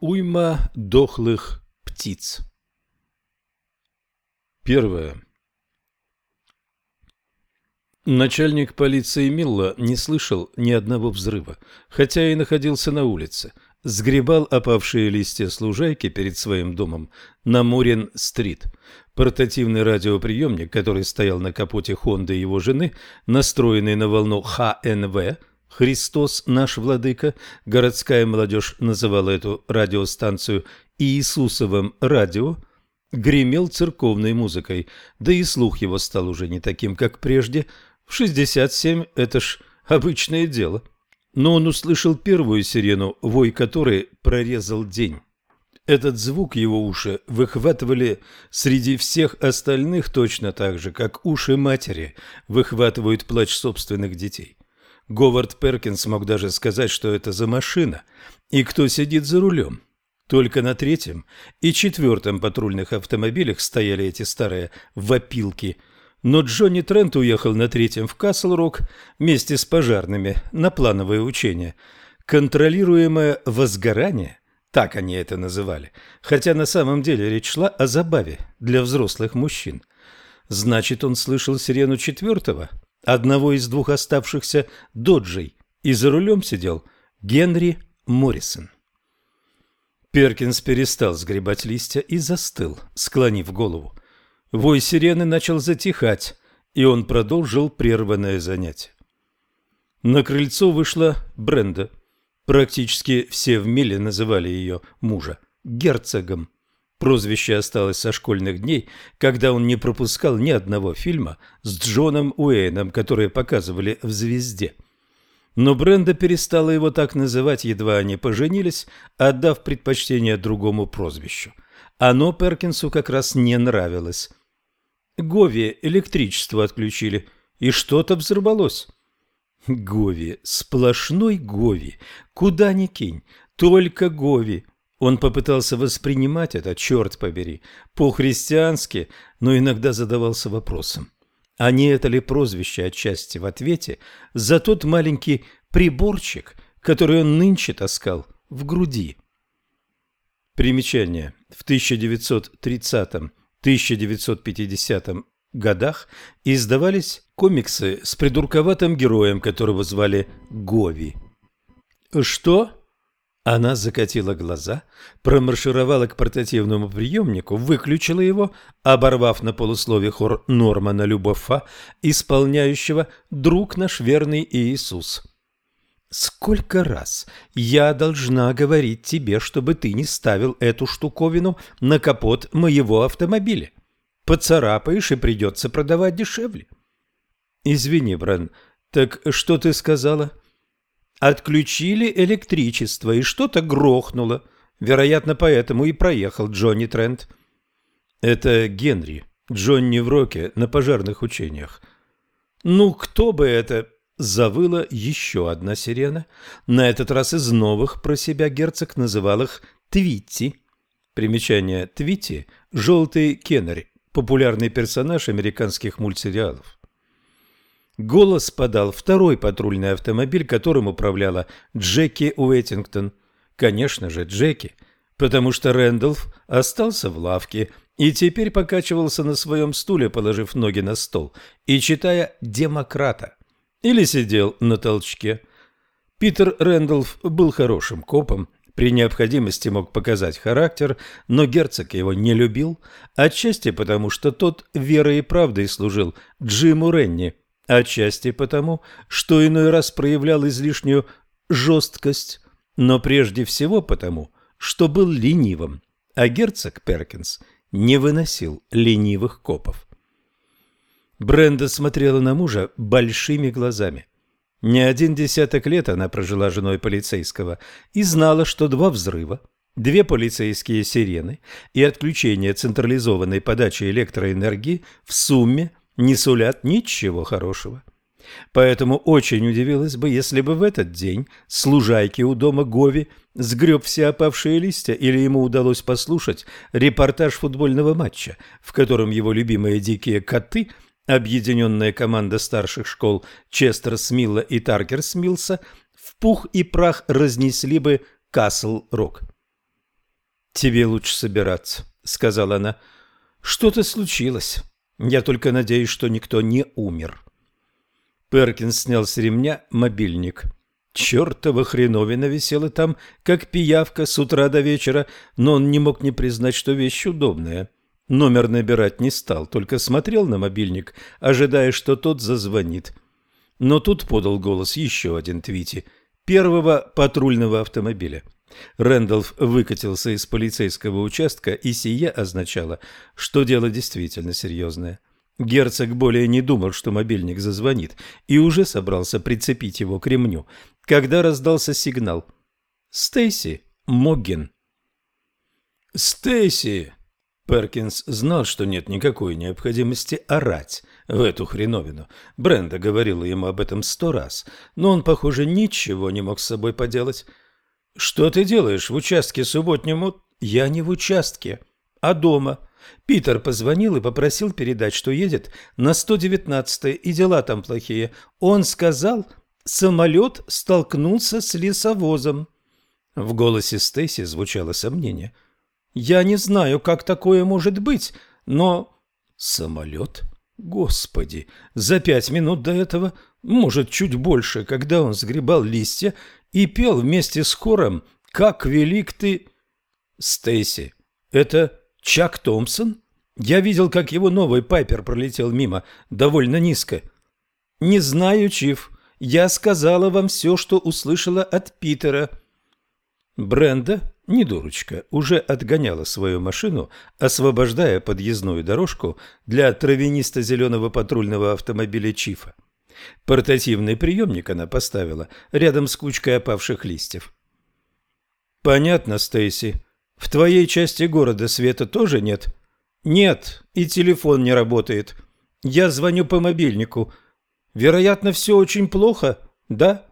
Уйма дохлых птиц. Первое. Начальник полиции Милла не слышал ни одного взрыва, хотя и находился на улице. Сгребал опавшие листья с лужайки перед своим домом на Мурин-стрит. Портативный радиоприемник, который стоял на капоте Хонды его жены, настроенный на волну ХНВ – Христос наш владыка, городская молодежь называла эту радиостанцию Иисусовым радио, гремел церковной музыкой, да и слух его стал уже не таким, как прежде. В 67 это ж обычное дело. Но он услышал первую сирену, вой которой прорезал день. Этот звук его уши выхватывали среди всех остальных точно так же, как уши матери выхватывают плач собственных детей. Говард Перкинс мог даже сказать, что это за машина и кто сидит за рулем. Только на третьем и четвертом патрульных автомобилях стояли эти старые вопилки. Но Джонни Трент уехал на третьем в Касл-Рок вместе с пожарными на плановое учение. Контролируемое возгорание, так они это называли, хотя на самом деле речь шла о забаве для взрослых мужчин. Значит, он слышал сирену четвертого – одного из двух оставшихся доджей, и за рулем сидел Генри Моррисон. Перкинс перестал сгребать листья и застыл, склонив голову. Вой сирены начал затихать, и он продолжил прерванное занятие. На крыльцо вышла Бренда. Практически все в миле называли ее мужа герцогом. Прозвище осталось со школьных дней, когда он не пропускал ни одного фильма с Джоном Уэйном, которые показывали в «Звезде». Но Бренда перестала его так называть, едва они поженились, отдав предпочтение другому прозвищу. Оно Перкинсу как раз не нравилось. Гови электричество отключили, и что-то взорвалось. Гови, сплошной Гови, куда ни кинь, только Гови. Он попытался воспринимать это, черт побери, по-христиански, но иногда задавался вопросом, а не это ли прозвище отчасти в ответе за тот маленький приборчик, который он нынче таскал в груди. Примечание. В 1930-1950 годах издавались комиксы с придурковатым героем, которого звали Гови. «Что?» Она закатила глаза, промаршировала к портативному приемнику, выключила его, оборвав на полуслове хор Нормана Любофа, исполняющего «Друг наш верный Иисус». «Сколько раз я должна говорить тебе, чтобы ты не ставил эту штуковину на капот моего автомобиля? Поцарапаешь и придется продавать дешевле». «Извини, Брен, так что ты сказала?» Отключили электричество, и что-то грохнуло. Вероятно, поэтому и проехал Джонни Трент. Это Генри, Джонни в Роке на пожарных учениях. Ну, кто бы это... Завыла еще одна сирена. На этот раз из новых про себя герцог называл их Твитти. Примечание Твитти – желтый кеннери, популярный персонаж американских мультсериалов. Голос подал второй патрульный автомобиль, которым управляла Джеки Уэттингтон. Конечно же, Джеки, потому что Рэндалф остался в лавке и теперь покачивался на своем стуле, положив ноги на стол и читая «Демократа». Или сидел на толчке. Питер Рэндалф был хорошим копом, при необходимости мог показать характер, но герцог его не любил, отчасти потому, что тот верой и правдой служил Джиму Ренни – Отчасти потому, что иной раз проявлял излишнюю жесткость, но прежде всего потому, что был ленивым, а герцог Перкинс не выносил ленивых копов. Бренда смотрела на мужа большими глазами. Не один десяток лет она прожила женой полицейского и знала, что два взрыва, две полицейские сирены и отключение централизованной подачи электроэнергии в сумме – не сулят ничего хорошего. Поэтому очень удивилась бы, если бы в этот день служайки у дома Гови сгреб все опавшие листья или ему удалось послушать репортаж футбольного матча, в котором его любимые дикие коты, объединенная команда старших школ Честер Смилла и Таркер Смилса, в пух и прах разнесли бы Касл-Рок. «Тебе лучше собираться», — сказала она. «Что-то случилось. Я только надеюсь, что никто не умер». Перкинс снял с ремня мобильник. Чертова хреновина висела там, как пиявка с утра до вечера, но он не мог не признать, что вещь удобная. Номер набирать не стал, только смотрел на мобильник, ожидая, что тот зазвонит. Но тут подал голос еще один Твити, первого патрульного автомобиля. Рэндалф выкатился из полицейского участка, и сие означало, что дело действительно серьезное. Герцог более не думал, что мобильник зазвонит, и уже собрался прицепить его к ремню, когда раздался сигнал. «Стейси Моггин». «Стейси!» Перкинс знал, что нет никакой необходимости орать в эту хреновину. Бренда говорила ему об этом сто раз, но он, похоже, ничего не мог с собой поделать. «Что ты делаешь в участке субботнему?» «Я не в участке, а дома». Питер позвонил и попросил передать, что едет на 119-е, и дела там плохие. Он сказал, самолет столкнулся с лесовозом. В голосе Стейси звучало сомнение. «Я не знаю, как такое может быть, но...» «Самолет? Господи! За пять минут до этого, может, чуть больше, когда он сгребал листья и пел вместе с хором «Как велик ты...» «Стейси, это Чак Томпсон? Я видел, как его новый Пайпер пролетел мимо, довольно низко». «Не знаю, Чиф. Я сказала вам все, что услышала от Питера». Бренда, не дурочка, уже отгоняла свою машину, освобождая подъездную дорожку для травянисто-зеленого патрульного автомобиля Чифа. Портативный приемник она поставила рядом с кучкой опавших листьев. «Понятно, Стейси. В твоей части города света тоже нет?» «Нет, и телефон не работает. Я звоню по мобильнику. Вероятно, все очень плохо, да?»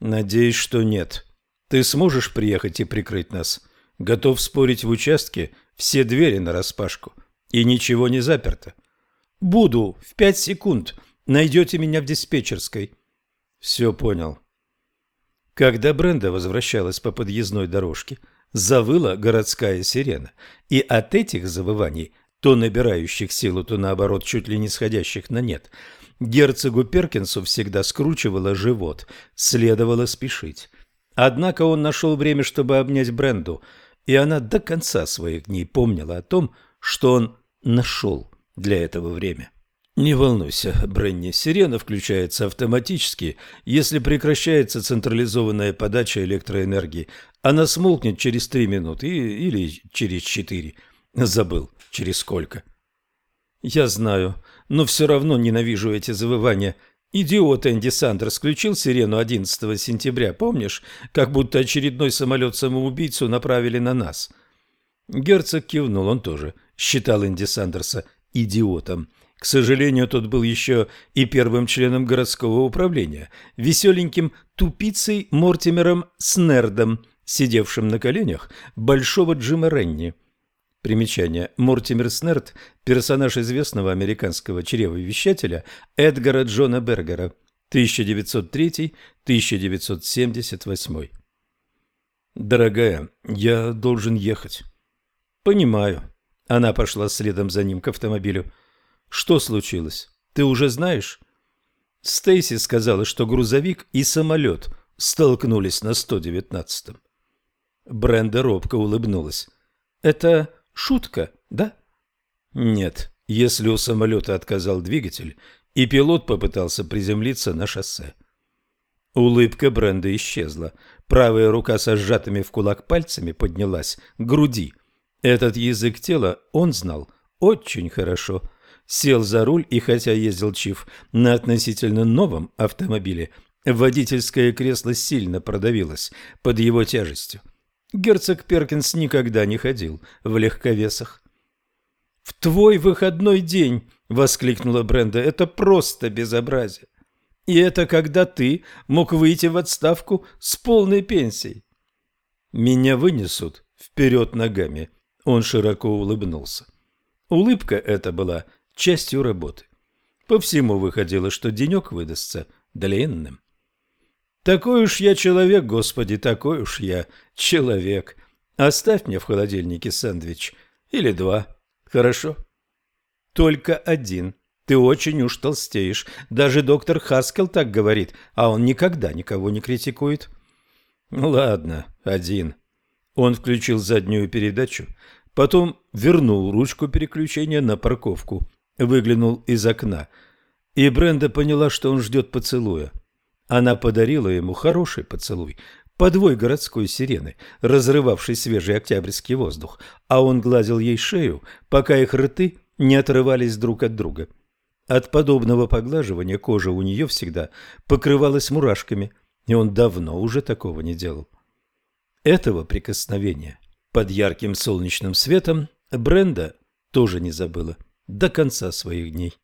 «Надеюсь, что нет. Ты сможешь приехать и прикрыть нас? Готов спорить в участке, все двери нараспашку, и ничего не заперто». «Буду, в пять секунд. Найдете меня в диспетчерской». «Все понял». Когда Бренда возвращалась по подъездной дорожке, завыла городская сирена, и от этих завываний, то набирающих силу, то наоборот чуть ли не сходящих на нет, герцогу Перкинсу всегда скручивало живот, следовало спешить. Однако он нашел время, чтобы обнять Бренду, и она до конца своих дней помнила о том, что он нашел для этого время. Не волнуйся, Бренни, сирена включается автоматически, если прекращается централизованная подача электроэнергии. Она смолкнет через три минуты или через четыре. Забыл, через сколько. Я знаю, но все равно ненавижу эти завывания. Идиот Энди Сандерс включил сирену 11 сентября, помнишь? Как будто очередной самолет-самоубийцу направили на нас. Герцог кивнул, он тоже считал Энди Сандерса идиотом. К сожалению, тот был еще и первым членом городского управления, веселеньким тупицей Мортимером Снердом, сидевшим на коленях большого Джима Ренни. Примечание. Мортимер Снерд – персонаж известного американского чревовещателя Эдгара Джона Бергера, 1903-1978. «Дорогая, я должен ехать». «Понимаю». Она пошла следом за ним к автомобилю. Что случилось? Ты уже знаешь? Стейси сказала, что грузовик и самолет столкнулись на 119-м. Бренда робко улыбнулась. Это шутка, да? Нет, если у самолета отказал двигатель, и пилот попытался приземлиться на шоссе. Улыбка Бренда исчезла. Правая рука со сжатыми в кулак пальцами поднялась к груди. Этот язык тела он знал очень хорошо – сел за руль и, хотя ездил Чиф на относительно новом автомобиле, водительское кресло сильно продавилось под его тяжестью. Герцог Перкинс никогда не ходил в легковесах. «В твой выходной день!» — воскликнула Бренда. «Это просто безобразие! И это когда ты мог выйти в отставку с полной пенсией!» «Меня вынесут вперед ногами!» — он широко улыбнулся. Улыбка эта была частью работы. По всему выходило, что денек выдастся длинным. Такой уж я человек, Господи, такой уж я человек. Оставь мне в холодильнике сэндвич. Или два. Хорошо? Только один. Ты очень уж толстеешь. Даже доктор Хаскел так говорит, а он никогда никого не критикует. Ну ладно, один. Он включил заднюю передачу, потом вернул ручку переключения на парковку, выглянул из окна. И Бренда поняла, что он ждет поцелуя. Она подарила ему хороший поцелуй, подвой городской сирены, разрывавший свежий октябрьский воздух, а он гладил ей шею, пока их рты не отрывались друг от друга. От подобного поглаживания кожа у нее всегда покрывалась мурашками, и он давно уже такого не делал. Этого прикосновения под ярким солнечным светом Бренда тоже не забыла до конца своих дней.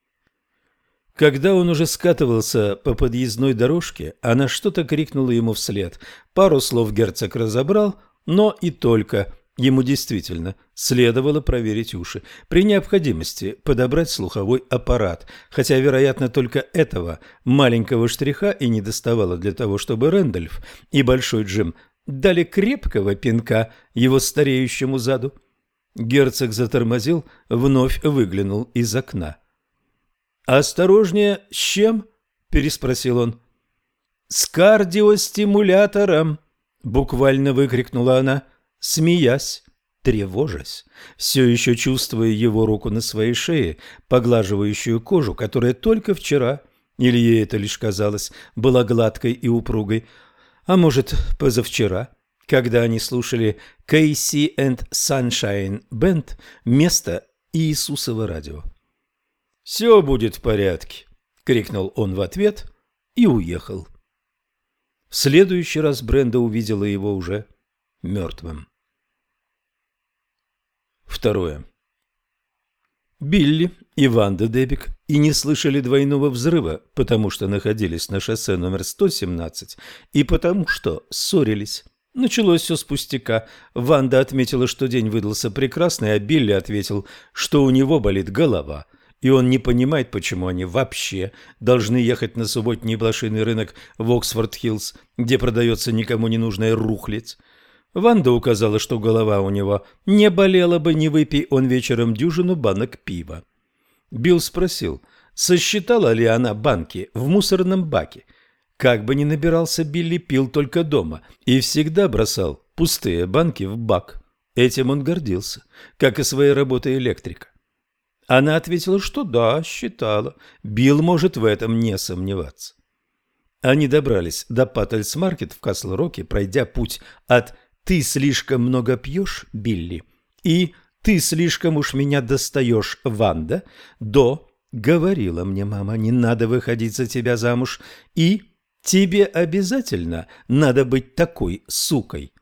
Когда он уже скатывался по подъездной дорожке, она что-то крикнула ему вслед. Пару слов герцог разобрал, но и только. Ему действительно следовало проверить уши. При необходимости подобрать слуховой аппарат, хотя, вероятно, только этого маленького штриха и не доставало для того, чтобы Рэндольф и Большой Джим дали крепкого пинка его стареющему заду. Герцог затормозил, вновь выглянул из окна. «Осторожнее, с чем?» – переспросил он. «С кардиостимулятором!» – буквально выкрикнула она, смеясь, тревожась, все еще чувствуя его руку на своей шее, поглаживающую кожу, которая только вчера, или ей это лишь казалось, была гладкой и упругой, а может, позавчера, когда они слушали Casey and Sunshine Band вместо Иисусова радио. «Все будет в порядке», — крикнул он в ответ и уехал. В следующий раз Бренда увидела его уже мертвым. Второе. Билли и Ванда Дебек и не слышали двойного взрыва, потому что находились на шоссе номер 117 и потому что ссорились. Началось все с пустяка. Ванда отметила, что день выдался прекрасный, а Билли ответил, что у него болит голова – и он не понимает, почему они вообще должны ехать на субботний блошиный рынок в Оксфорд-Хиллз, где продается никому не нужная рухлядь. Ванда указала, что голова у него не болела бы, не выпей он вечером дюжину банок пива. Билл спросил, сосчитала ли она банки в мусорном баке. Как бы ни набирался, Билли пил только дома и всегда бросал пустые банки в бак. Этим он гордился, как и своей работой электрика. Она ответила, что да, считала. Билл может в этом не сомневаться. Они добрались до Паттельс-маркет в Касл-Роке, пройдя путь от «ты слишком много пьешь, Билли» и «ты слишком уж меня достаешь, Ванда» до «говорила мне мама, не надо выходить за тебя замуж» и «тебе обязательно надо быть такой сукой».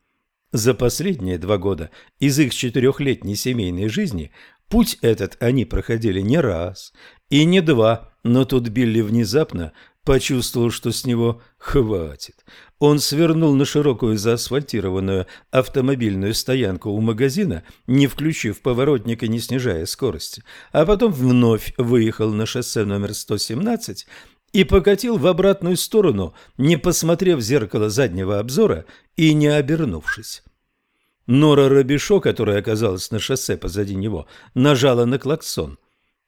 За последние два года из их четырехлетней семейной жизни Путь этот они проходили не раз и не два, но тут Билли внезапно почувствовал, что с него хватит. Он свернул на широкую заасфальтированную автомобильную стоянку у магазина, не включив поворотник и не снижая скорости, а потом вновь выехал на шоссе номер 117 и покатил в обратную сторону, не посмотрев в зеркало заднего обзора и не обернувшись. Нора Робишо, которая оказалась на шоссе позади него, нажала на клаксон.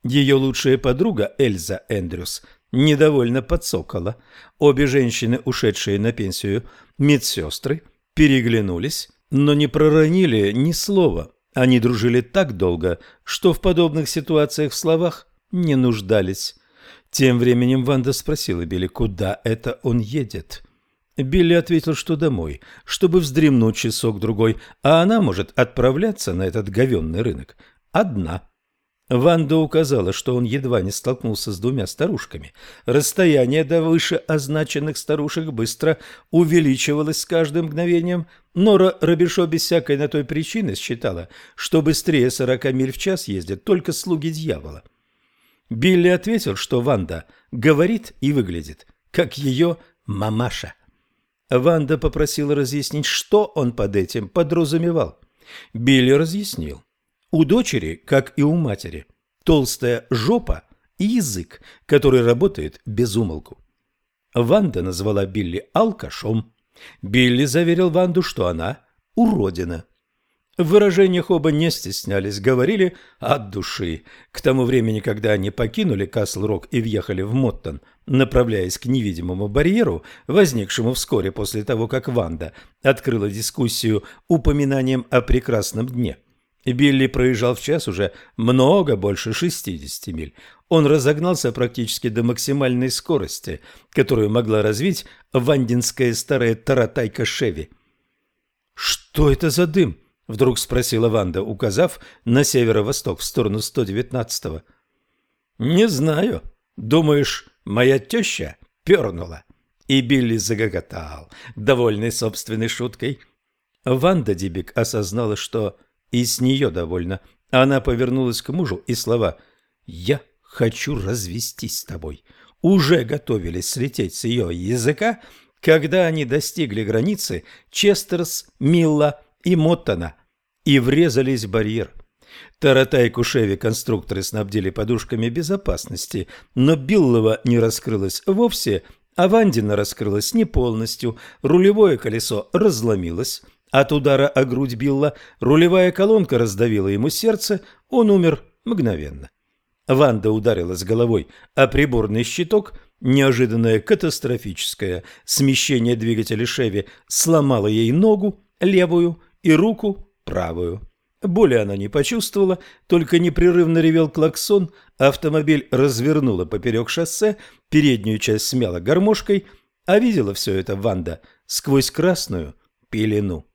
Ее лучшая подруга Эльза Эндрюс недовольно подсокола. Обе женщины, ушедшие на пенсию медсестры, переглянулись, но не проронили ни слова. Они дружили так долго, что в подобных ситуациях в словах не нуждались. Тем временем Ванда спросила Билли, куда это он едет. Билли ответил, что домой, чтобы вздремнуть часок-другой, а она может отправляться на этот говенный рынок одна. Ванда указала, что он едва не столкнулся с двумя старушками. Расстояние до выше означенных старушек быстро увеличивалось с каждым мгновением. Нора Робешо без всякой на той причины считала, что быстрее сорока миль в час ездят только слуги дьявола. Билли ответил, что Ванда говорит и выглядит, как ее мамаша. Ванда попросила разъяснить, что он под этим подразумевал. Билли разъяснил. У дочери, как и у матери, толстая жопа и язык, который работает без умолку. Ванда назвала Билли алкашом. Билли заверил Ванду, что она уродина. В выражениях оба не стеснялись, говорили от души. К тому времени, когда они покинули Касл-Рок и въехали в Моттон, направляясь к невидимому барьеру, возникшему вскоре после того, как Ванда открыла дискуссию упоминанием о прекрасном дне. Билли проезжал в час уже много больше 60 миль. Он разогнался практически до максимальной скорости, которую могла развить вандинская старая таратайка Шеви. «Что это за дым?» — вдруг спросила Ванда, указав на северо-восток в сторону 119-го. «Не знаю. Думаешь, моя теща пернула?» И Билли загоготал, довольный собственной шуткой. Ванда Дибик осознала, что и с нее довольна. Она повернулась к мужу, и слова «Я хочу развестись с тобой» уже готовились слететь с ее языка, когда они достигли границы Честерс, Милла и Моттона и врезались в барьер. Таратай и Кушеви конструкторы снабдили подушками безопасности, но Биллова не раскрылась вовсе, а Вандина раскрылась не полностью, рулевое колесо разломилось, от удара о грудь Билла рулевая колонка раздавила ему сердце, он умер мгновенно. Ванда ударилась головой о приборный щиток, неожиданное катастрофическое смещение двигателя Шеви сломало ей ногу левую и руку правую. Боли она не почувствовала, только непрерывно ревел клаксон, автомобиль развернуло поперек шоссе, переднюю часть смяла гармошкой, а видела все это Ванда сквозь красную пелену.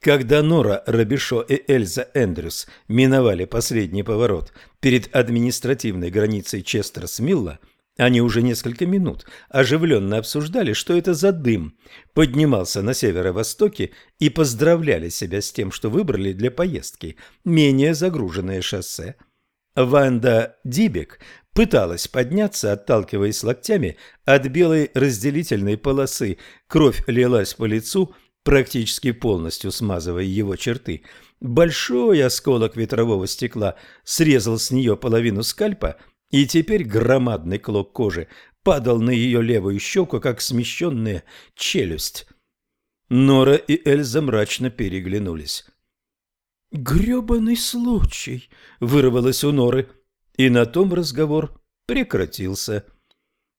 Когда Нора Рабишо и Эльза Эндрюс миновали последний поворот перед административной границей Честерс-Милла, они уже несколько минут оживленно обсуждали, что это за дым поднимался на северо-востоке и поздравляли себя с тем, что выбрали для поездки менее загруженное шоссе. Ванда Дебек пыталась подняться, отталкиваясь локтями от белой разделительной полосы. Кровь лилась по лицу, практически полностью смазывая его черты. Большой осколок ветрового стекла срезал с нее половину скальпа – и теперь громадный клок кожи падал на ее левую щеку, как смещенная челюсть. Нора и Эльза мрачно переглянулись. «Гребаный случай!» — вырвалось у Норы, и на том разговор прекратился.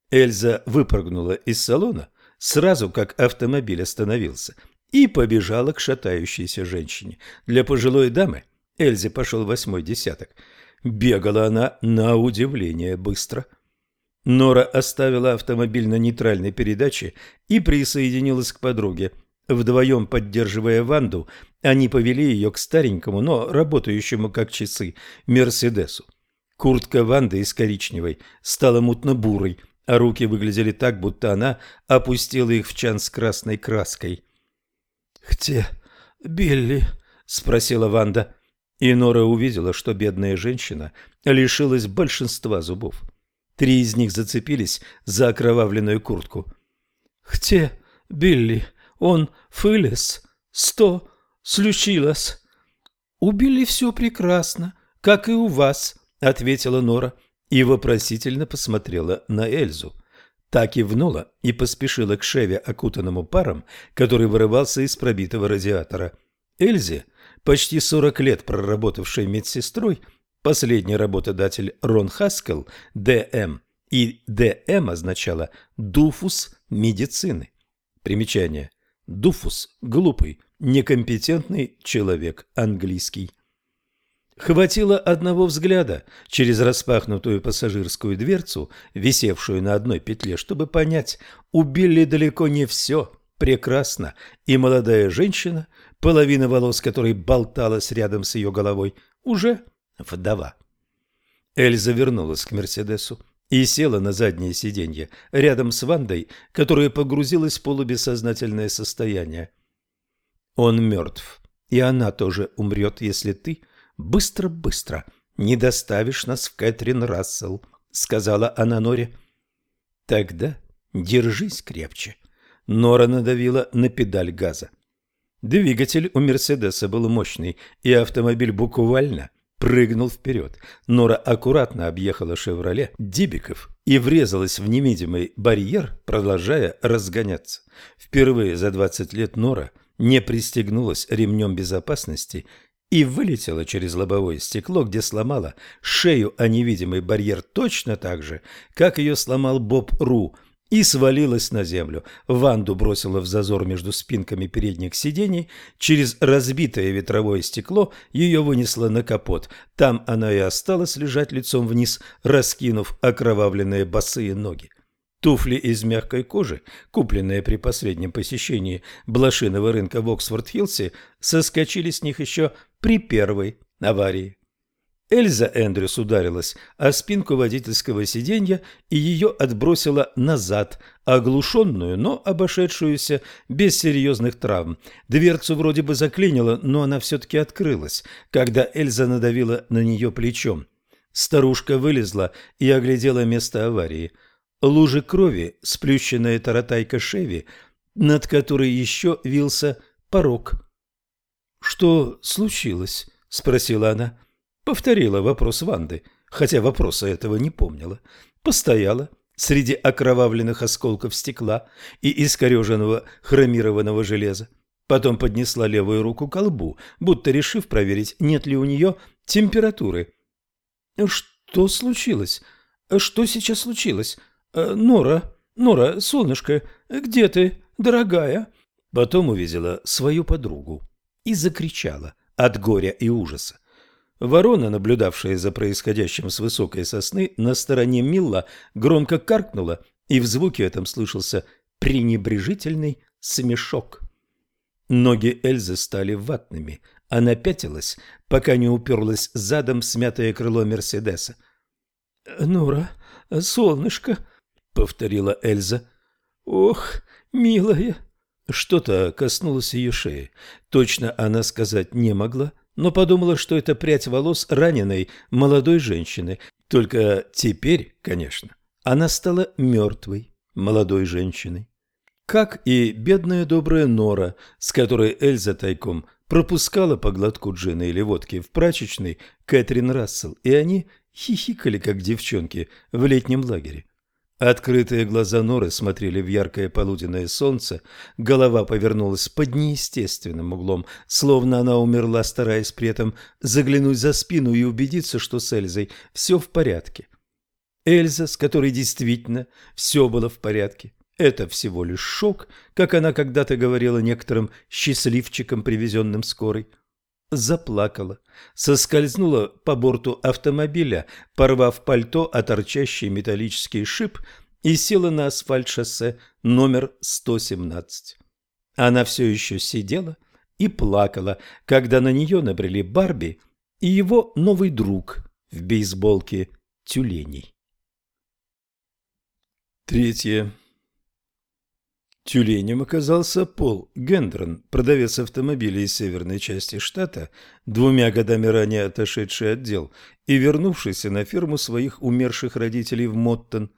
Эльза выпрыгнула из салона сразу, как автомобиль остановился, и побежала к шатающейся женщине. Для пожилой дамы Эльзе пошел восьмой десяток — Бегала она на удивление быстро. Нора оставила автомобиль на нейтральной передаче и присоединилась к подруге. Вдвоем поддерживая Ванду, они повели ее к старенькому, но работающему как часы, Мерседесу. Куртка Ванды из коричневой стала мутно-бурой, а руки выглядели так, будто она опустила их в чан с красной краской. «Где Билли?» — спросила Ванда. И Нора увидела, что бедная женщина лишилась большинства зубов. Три из них зацепились за окровавленную куртку. «Где Билли? Он Фылес? Сто? Случилось?» «У Билли все прекрасно, как и у вас», — ответила Нора и вопросительно посмотрела на Эльзу. Так и внула и поспешила к Шеве, окутанному паром, который вырывался из пробитого радиатора. Эльзе почти 40 лет проработавшей медсестрой, последний работодатель Рон Хаскел, ДМ, и ДМ означало «дуфус медицины». Примечание. Дуфус – глупый, некомпетентный человек английский. Хватило одного взгляда через распахнутую пассажирскую дверцу, висевшую на одной петле, чтобы понять, убили далеко не все прекрасно, и молодая женщина половина волос которой болталась рядом с ее головой, уже вдова. Эльза вернулась к Мерседесу и села на заднее сиденье рядом с Вандой, которая погрузилась в полубессознательное состояние. Он мертв, и она тоже умрет, если ты быстро-быстро не доставишь нас в Кэтрин Рассел, сказала она Норе. Тогда держись крепче. Нора надавила на педаль газа. Двигатель у «Мерседеса» был мощный, и автомобиль буквально прыгнул вперед. Нора аккуратно объехала «Шевроле» Дибиков и врезалась в невидимый барьер, продолжая разгоняться. Впервые за 20 лет Нора не пристегнулась ремнем безопасности и вылетела через лобовое стекло, где сломала шею о невидимый барьер точно так же, как ее сломал Боб Ру – и свалилась на землю. Ванду бросила в зазор между спинками передних сидений. Через разбитое ветровое стекло ее вынесло на капот. Там она и осталась лежать лицом вниз, раскинув окровавленные босые ноги. Туфли из мягкой кожи, купленные при последнем посещении блошиного рынка в Оксфорд-Хиллсе, соскочили с них еще при первой аварии. Эльза Эндрюс ударилась о спинку водительского сиденья и ее отбросила назад, оглушенную, но обошедшуюся без серьезных травм. Дверцу вроде бы заклинило, но она все-таки открылась, когда Эльза надавила на нее плечом. Старушка вылезла и оглядела место аварии. Лужи крови, сплющенная таратайка Шеви, над которой еще вился порог. «Что случилось?» – спросила она. – Повторила вопрос Ванды, хотя вопроса этого не помнила. Постояла среди окровавленных осколков стекла и искореженного хромированного железа. Потом поднесла левую руку к колбу, будто решив проверить, нет ли у нее температуры. «Что случилось? Что сейчас случилось? Нора, Нора, солнышко, где ты, дорогая?» Потом увидела свою подругу и закричала от горя и ужаса. Ворона, наблюдавшая за происходящим с высокой сосны на стороне Милла, громко каркнула, и в звуке этом слышался пренебрежительный смешок. Ноги Эльзы стали ватными. Она пятилась, пока не уперлась задом в смятое крыло Мерседеса. «Нура, солнышко», — повторила Эльза. «Ох, милая!» Что-то коснулось ее шеи. Точно она сказать не могла, но подумала, что это прядь волос раненой молодой женщины. Только теперь, конечно, она стала мертвой молодой женщиной. Как и бедная добрая Нора, с которой Эльза тайком пропускала по глотку джина или водки в прачечной Кэтрин Рассел, и они хихикали, как девчонки, в летнем лагере. Открытые глаза Норы смотрели в яркое полуденное солнце, голова повернулась под неестественным углом, словно она умерла, стараясь при этом заглянуть за спину и убедиться, что с Эльзой все в порядке. Эльза, с которой действительно все было в порядке, это всего лишь шок, как она когда-то говорила некоторым счастливчикам, привезенным скорой заплакала, соскользнула по борту автомобиля, порвав пальто о торчащий металлический шип и села на асфальт шоссе номер 117. Она все еще сидела и плакала, когда на нее набрели Барби и его новый друг в бейсболке тюленей. Третье. Тюленем оказался Пол Гендрон, продавец автомобилей из северной части штата, двумя годами ранее отошедший отдел и вернувшийся на ферму своих умерших родителей в Моттон.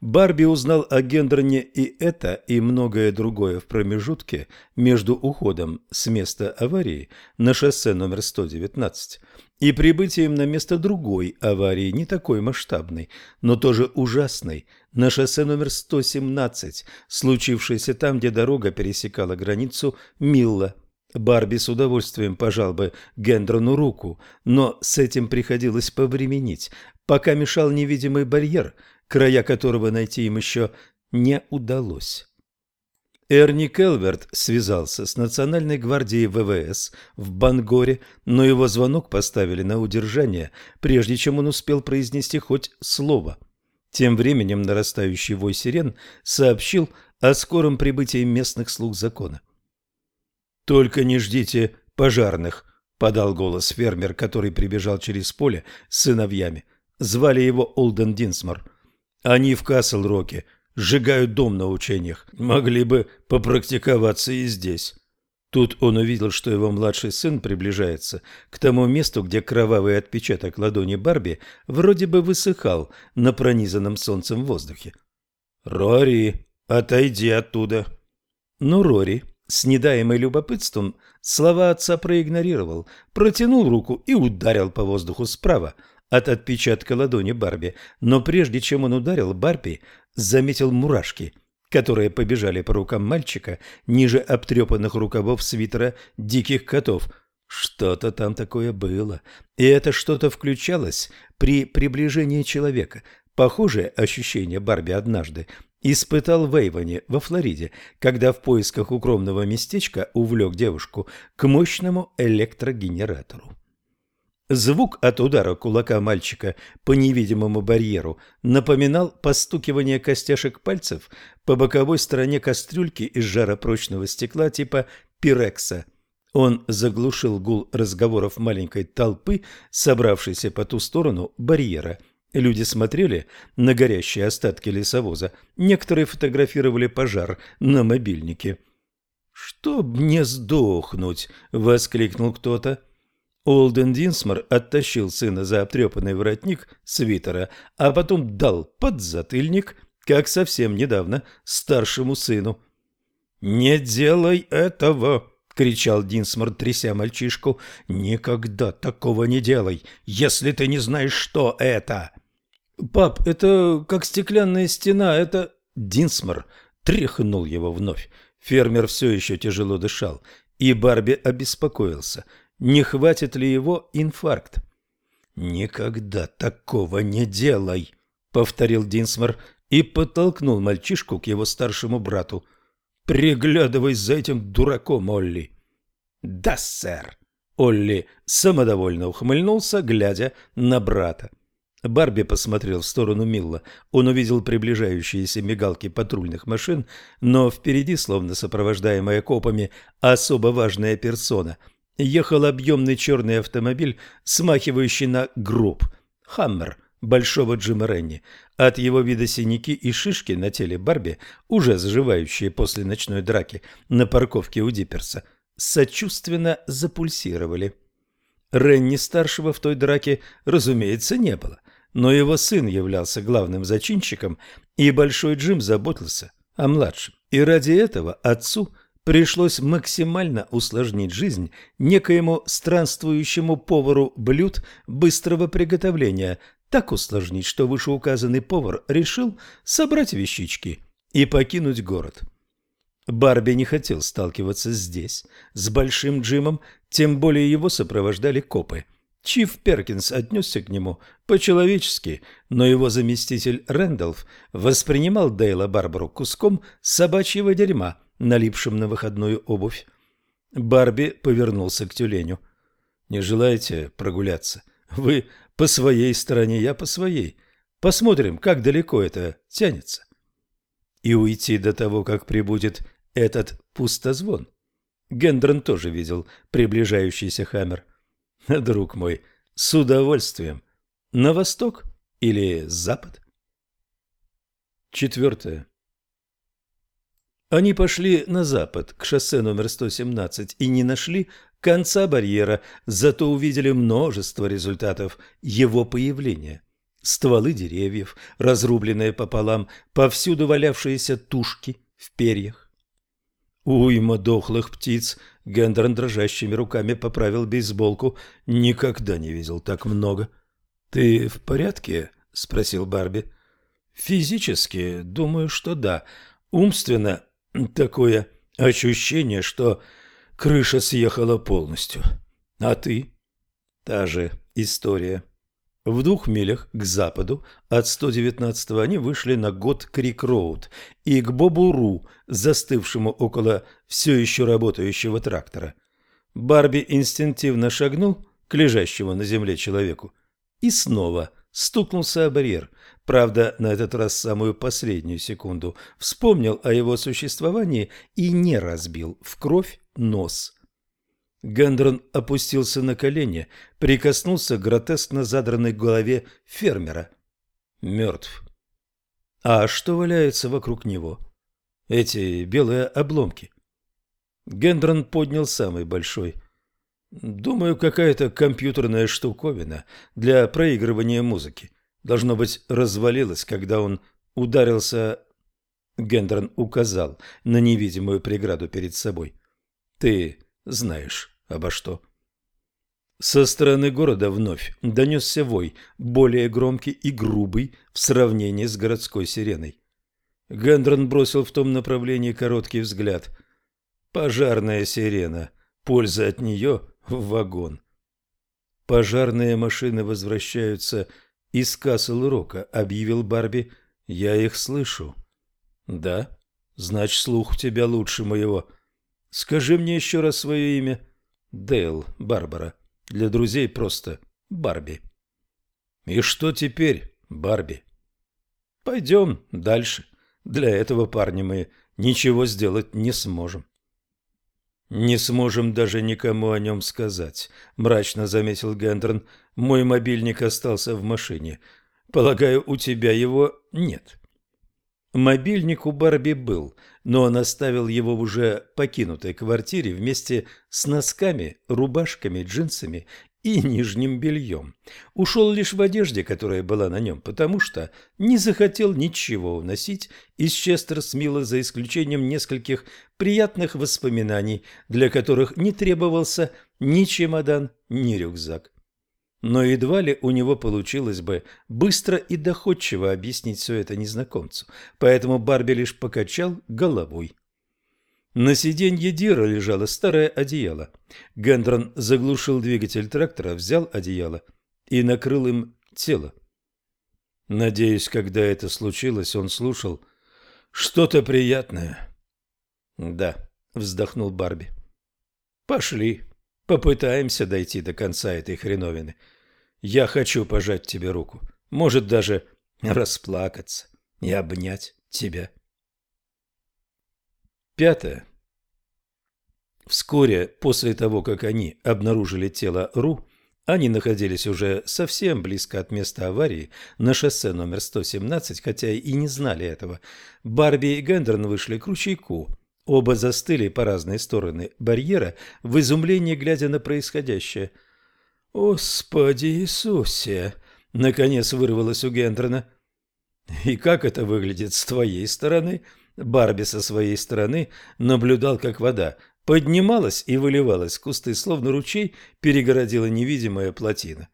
Барби узнал о Гендроне и это, и многое другое в промежутке между уходом с места аварии на шоссе номер 119 и прибытием на место другой аварии, не такой масштабной, но тоже ужасной, на шоссе номер 117, случившейся там, где дорога пересекала границу Милла. Барби с удовольствием пожал бы Гендрону руку, но с этим приходилось повременить, пока мешал невидимый барьер, края которого найти им еще не удалось. Эрни Келверт связался с Национальной гвардией ВВС в Бангоре, но его звонок поставили на удержание, прежде чем он успел произнести хоть слово. Тем временем нарастающий вой сирен сообщил о скором прибытии местных слуг закона. «Только не ждите пожарных», — подал голос фермер, который прибежал через поле с сыновьями. Звали его Олден Динсмор. «Они в Касл-Роке сжигают дом на учениях. Могли бы попрактиковаться и здесь. Тут он увидел, что его младший сын приближается к тому месту, где кровавый отпечаток ладони Барби вроде бы высыхал на пронизанном солнцем воздухе. «Рори, отойди оттуда!» Но Рори, с недаемой любопытством, слова отца проигнорировал, протянул руку и ударил по воздуху справа от отпечатка ладони Барби. Но прежде чем он ударил, Барби заметил мурашки, которые побежали по рукам мальчика ниже обтрепанных рукавов свитера диких котов. Что-то там такое было, и это что-то включалось при приближении человека. Похожее ощущение Барби однажды испытал в Эйвоне во Флориде, когда в поисках укромного местечка увлек девушку к мощному электрогенератору. Звук от удара кулака мальчика по невидимому барьеру напоминал постукивание костяшек пальцев по боковой стороне кастрюльки из жаропрочного стекла типа пирекса. Он заглушил гул разговоров маленькой толпы, собравшейся по ту сторону барьера. Люди смотрели на горящие остатки лесовоза, некоторые фотографировали пожар на мобильнике. «Чтоб не сдохнуть!» — воскликнул кто-то. Олден Динсмор оттащил сына за обтрепанный воротник свитера, а потом дал подзатыльник, как совсем недавно, старшему сыну. «Не делай этого!» — кричал Динсмор, тряся мальчишку. «Никогда такого не делай, если ты не знаешь, что это!» «Пап, это как стеклянная стена, это...» Динсмор тряхнул его вновь. Фермер все еще тяжело дышал, и Барби обеспокоился — не хватит ли его инфаркт. «Никогда такого не делай», — повторил Динсмор и подтолкнул мальчишку к его старшему брату. «Приглядывай за этим дураком, Олли». «Да, сэр». Олли самодовольно ухмыльнулся, глядя на брата. Барби посмотрел в сторону Милла. Он увидел приближающиеся мигалки патрульных машин, но впереди, словно сопровождаемая копами, особо важная персона — ехал объемный черный автомобиль, смахивающий на гроб. «Хаммер» большого Джима Ренни. От его вида синяки и шишки на теле Барби, уже заживающие после ночной драки на парковке у Дипперса, сочувственно запульсировали. Ренни-старшего в той драке, разумеется, не было, но его сын являлся главным зачинщиком, и Большой Джим заботился о младшем. И ради этого отцу – пришлось максимально усложнить жизнь некоему странствующему повару блюд быстрого приготовления, так усложнить, что вышеуказанный повар решил собрать вещички и покинуть город. Барби не хотел сталкиваться здесь с Большим Джимом, тем более его сопровождали копы. Чиф Перкинс отнесся к нему по-человечески, но его заместитель Рэндалф воспринимал Дейла Барбару куском собачьего дерьма – налипшим на выходную обувь. Барби повернулся к тюленю. «Не желаете прогуляться? Вы по своей стороне, я по своей. Посмотрим, как далеко это тянется». И уйти до того, как прибудет этот пустозвон. Гендрон тоже видел приближающийся хаммер. «Друг мой, с удовольствием. На восток или запад?» Четвертое. Они пошли на запад, к шоссе номер 117, и не нашли конца барьера, зато увидели множество результатов его появления. Стволы деревьев, разрубленные пополам, повсюду валявшиеся тушки в перьях. Уйма дохлых птиц. Гендрон дрожащими руками поправил бейсболку. Никогда не видел так много. «Ты в порядке?» — спросил Барби. «Физически, думаю, что да. Умственно Такое ощущение, что крыша съехала полностью. А ты? Та же история. В двух милях к западу от 119-го они вышли на год Крик-Роуд и к Бобуру, застывшему около все еще работающего трактора. Барби инстинктивно шагнул к лежащему на земле человеку и снова стукнулся о барьер – Правда, на этот раз самую последнюю секунду вспомнил о его существовании и не разбил в кровь нос. Гендрон опустился на колени, прикоснулся к гротескно задранной голове фермера. Мертв. А что валяется вокруг него? Эти белые обломки. Гендрон поднял самый большой. Думаю, какая-то компьютерная штуковина для проигрывания музыки. Должно быть, развалилась, когда он ударился... Гендрон указал на невидимую преграду перед собой. «Ты знаешь, обо что?» Со стороны города вновь донесся вой, более громкий и грубый в сравнении с городской сиреной. Гендрон бросил в том направлении короткий взгляд. Пожарная сирена. Польза от нее в вагон. Пожарные машины возвращаются из Касл-Рока, объявил Барби. Я их слышу. Да? Значит, слух у тебя лучше моего. Скажи мне еще раз свое имя. Дейл, Барбара. Для друзей просто Барби. И что теперь, Барби? Пойдем дальше. Для этого парня мы ничего сделать не сможем. «Не сможем даже никому о нем сказать», – мрачно заметил Гендрон. «Мой мобильник остался в машине. Полагаю, у тебя его нет». Мобильник у Барби был, но он оставил его в уже покинутой квартире вместе с носками, рубашками, джинсами и нижним бельем. Ушел лишь в одежде, которая была на нем, потому что не захотел ничего уносить из Честерсмила за исключением нескольких приятных воспоминаний, для которых не требовался ни чемодан, ни рюкзак. Но едва ли у него получилось бы быстро и доходчиво объяснить все это незнакомцу, поэтому Барби лишь покачал головой. На сиденье Дира лежало старое одеяло. Гендрон заглушил двигатель трактора, взял одеяло и накрыл им тело. Надеюсь, когда это случилось, он слушал что-то приятное. «Да», — вздохнул Барби. «Пошли, попытаемся дойти до конца этой хреновины. Я хочу пожать тебе руку, может даже расплакаться и обнять тебя». Пятое. Вскоре после того, как они обнаружили тело Ру, они находились уже совсем близко от места аварии на шоссе номер 117, хотя и не знали этого. Барби и Гендерн вышли к ручейку. Оба застыли по разные стороны барьера, в изумлении глядя на происходящее. «Господи Иисусе!» — наконец вырвалось у Гендерна. «И как это выглядит с твоей стороны?» Барби со своей стороны наблюдал, как вода поднималась и выливалась в кусты, словно ручей перегородила невидимая плотина.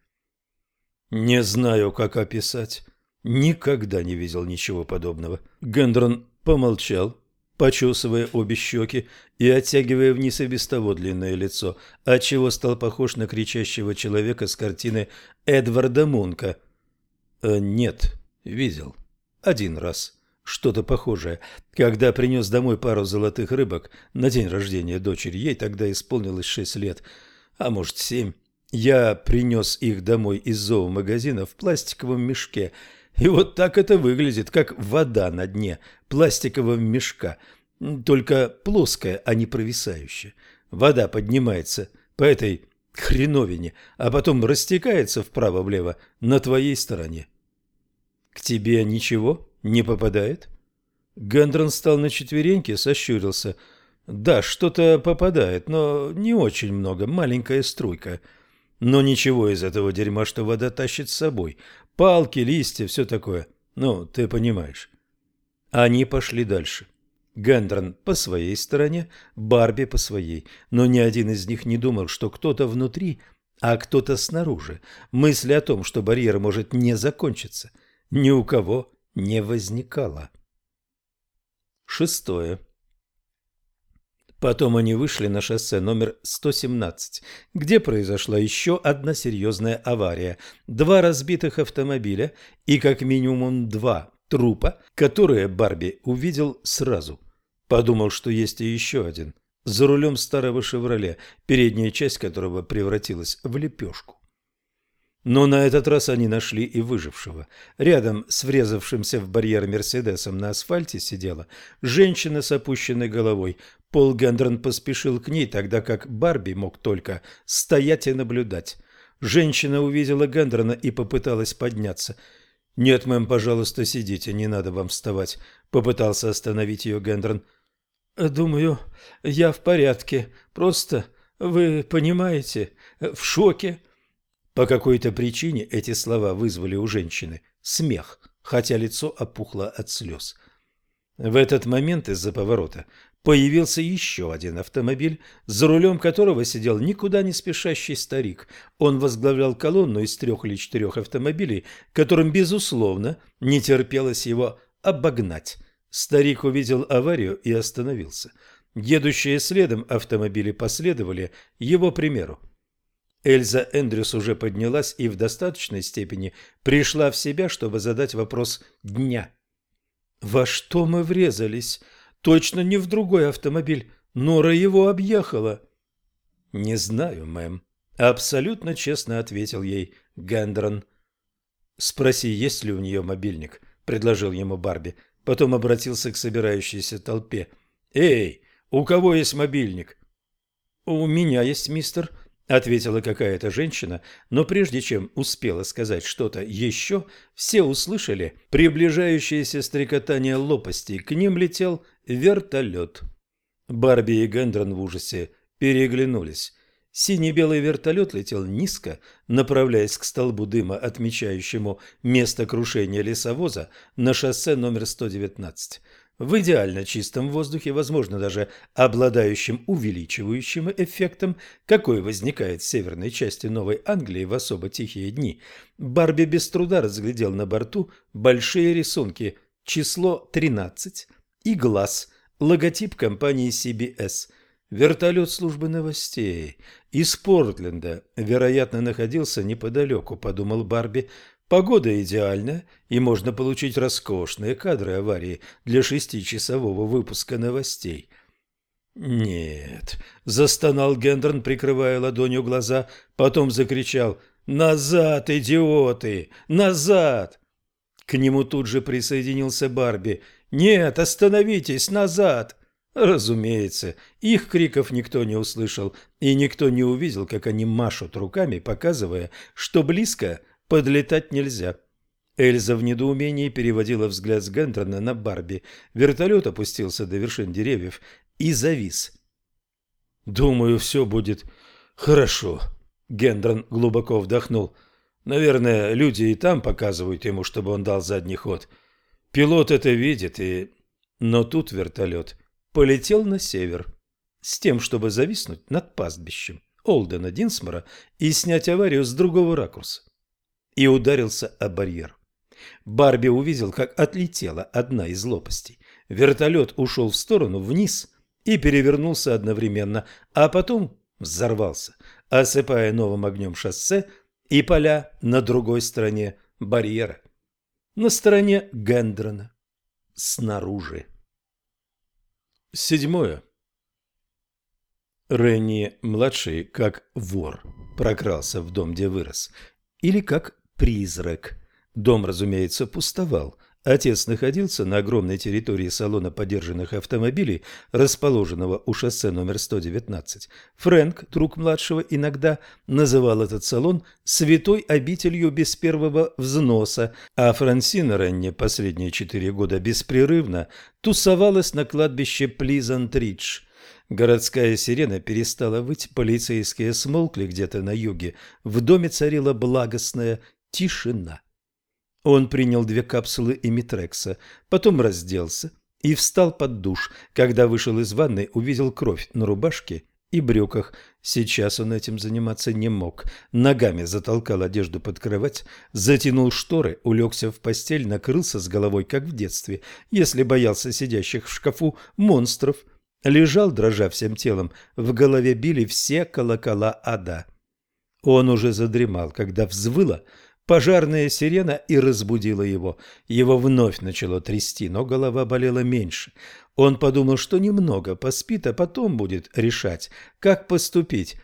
«Не знаю, как описать. Никогда не видел ничего подобного». Гендрон помолчал, почесывая обе щеки и оттягивая вниз и без того длинное лицо, отчего стал похож на кричащего человека с картины Эдварда Мунка. «Э, «Нет, видел. Один раз» что-то похожее. Когда принес домой пару золотых рыбок на день рождения дочери, ей тогда исполнилось шесть лет, а может семь. Я принес их домой из зоомагазина в пластиковом мешке. И вот так это выглядит, как вода на дне пластикового мешка, только плоская, а не провисающая. Вода поднимается по этой хреновине, а потом растекается вправо-влево на твоей стороне. К тебе ничего? Не попадает? Гендрон встал на четвереньки, сощурился. Да, что-то попадает, но не очень много, маленькая струйка. Но ничего из этого дерьма, что вода тащит с собой. Палки, листья, все такое. Ну, ты понимаешь. Они пошли дальше. Гендрон по своей стороне, Барби по своей, но ни один из них не думал, что кто-то внутри, а кто-то снаружи. Мысли о том, что барьер может не закончиться, ни у кого не возникало. Шестое. Потом они вышли на шоссе номер 117, где произошла еще одна серьезная авария. Два разбитых автомобиля и как минимум два трупа, которые Барби увидел сразу. Подумал, что есть и еще один. За рулем старого «Шевроле», передняя часть которого превратилась в лепешку. Но на этот раз они нашли и выжившего. Рядом с врезавшимся в барьер Мерседесом на асфальте сидела женщина с опущенной головой. Пол Гендрон поспешил к ней, тогда как Барби мог только стоять и наблюдать. Женщина увидела Гендрона и попыталась подняться. «Нет, мэм, пожалуйста, сидите, не надо вам вставать», — попытался остановить ее Гендрон. «Думаю, я в порядке. Просто, вы понимаете, в шоке». По какой-то причине эти слова вызвали у женщины смех, хотя лицо опухло от слез. В этот момент из-за поворота появился еще один автомобиль, за рулем которого сидел никуда не спешащий старик. Он возглавлял колонну из трех или четырех автомобилей, которым, безусловно, не терпелось его обогнать. Старик увидел аварию и остановился. Едущие следом автомобили последовали его примеру. Эльза Эндрюс уже поднялась и в достаточной степени пришла в себя, чтобы задать вопрос дня. «Во что мы врезались? Точно не в другой автомобиль. Нора его объехала». «Не знаю, мэм», — абсолютно честно ответил ей Гендрон. «Спроси, есть ли у нее мобильник», — предложил ему Барби. Потом обратился к собирающейся толпе. «Эй, у кого есть мобильник?» «У меня есть, мистер», ответила какая-то женщина, но прежде чем успела сказать что-то еще, все услышали приближающееся стрекотание лопастей. К ним летел вертолет. Барби и Гендрон в ужасе переглянулись. Синий-белый вертолет летел низко, направляясь к столбу дыма, отмечающему место крушения лесовоза на шоссе номер 119 в идеально чистом воздухе, возможно, даже обладающим увеличивающим эффектом, какой возникает в северной части Новой Англии в особо тихие дни, Барби без труда разглядел на борту большие рисунки, число 13 и глаз, логотип компании CBS. Вертолет службы новостей. Из Портленда, вероятно, находился неподалеку, подумал Барби, Погода идеальная, и можно получить роскошные кадры аварии для шестичасового выпуска новостей. «Нет», – застонал Гендрон, прикрывая ладонью глаза, потом закричал «Назад, идиоты! Назад!» К нему тут же присоединился Барби. «Нет, остановитесь! Назад!» Разумеется, их криков никто не услышал, и никто не увидел, как они машут руками, показывая, что близко Подлетать нельзя. Эльза в недоумении переводила взгляд с Гендрона на Барби. Вертолет опустился до вершин деревьев и завис. «Думаю, все будет хорошо», — Гендрон глубоко вдохнул. «Наверное, люди и там показывают ему, чтобы он дал задний ход. Пилот это видит и...» Но тут вертолет полетел на север с тем, чтобы зависнуть над пастбищем Олдена Динсмора и снять аварию с другого ракурса и ударился о барьер. Барби увидел, как отлетела одна из лопастей. Вертолет ушел в сторону вниз и перевернулся одновременно, а потом взорвался, осыпая новым огнем шоссе и поля на другой стороне барьера. На стороне Гендрона. Снаружи. Седьмое. Ренни-младший, как вор, прокрался в дом, где вырос, или как призрак. Дом, разумеется, пустовал. Отец находился на огромной территории салона подержанных автомобилей, расположенного у шоссе номер 119. Фрэнк, друг младшего, иногда называл этот салон «святой обителью без первого взноса», а Франсина Ренни последние четыре года беспрерывно тусовалась на кладбище Плизантридж. Городская сирена перестала выть, полицейские смолкли где-то на юге, в доме царила благостная Тишина. Он принял две капсулы эмитрекса, потом разделся и встал под душ. Когда вышел из ванной, увидел кровь на рубашке и брюках. Сейчас он этим заниматься не мог. Ногами затолкал одежду под кровать, затянул шторы, улегся в постель, накрылся с головой, как в детстве, если боялся сидящих в шкафу монстров. Лежал, дрожа всем телом, в голове били все колокола ада. Он уже задремал, когда взвыло Пожарная сирена и разбудила его. Его вновь начало трясти, но голова болела меньше. Он подумал, что немного поспит, а потом будет решать, как поступить.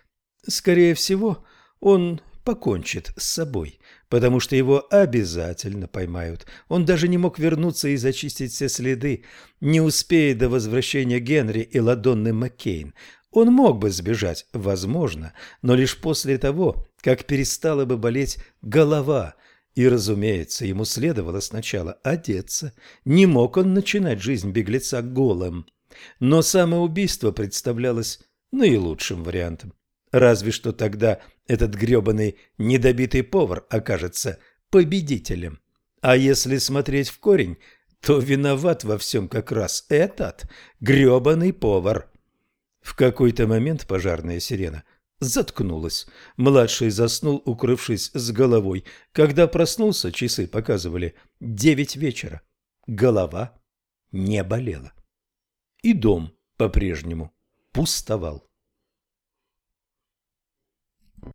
Скорее всего, он покончит с собой, потому что его обязательно поймают. Он даже не мог вернуться и зачистить все следы, не успея до возвращения Генри и Ладонны Маккейн. Он мог бы сбежать, возможно, но лишь после того, как перестала бы болеть голова. И, разумеется, ему следовало сначала одеться. Не мог он начинать жизнь беглеца голым. Но самоубийство представлялось наилучшим вариантом. Разве что тогда этот грёбаный недобитый повар окажется победителем. А если смотреть в корень, то виноват во всем как раз этот грёбаный повар. В какой-то момент пожарная сирена заткнулась. Младший заснул, укрывшись с головой. Когда проснулся, часы показывали девять вечера. Голова не болела. И дом по-прежнему пустовал.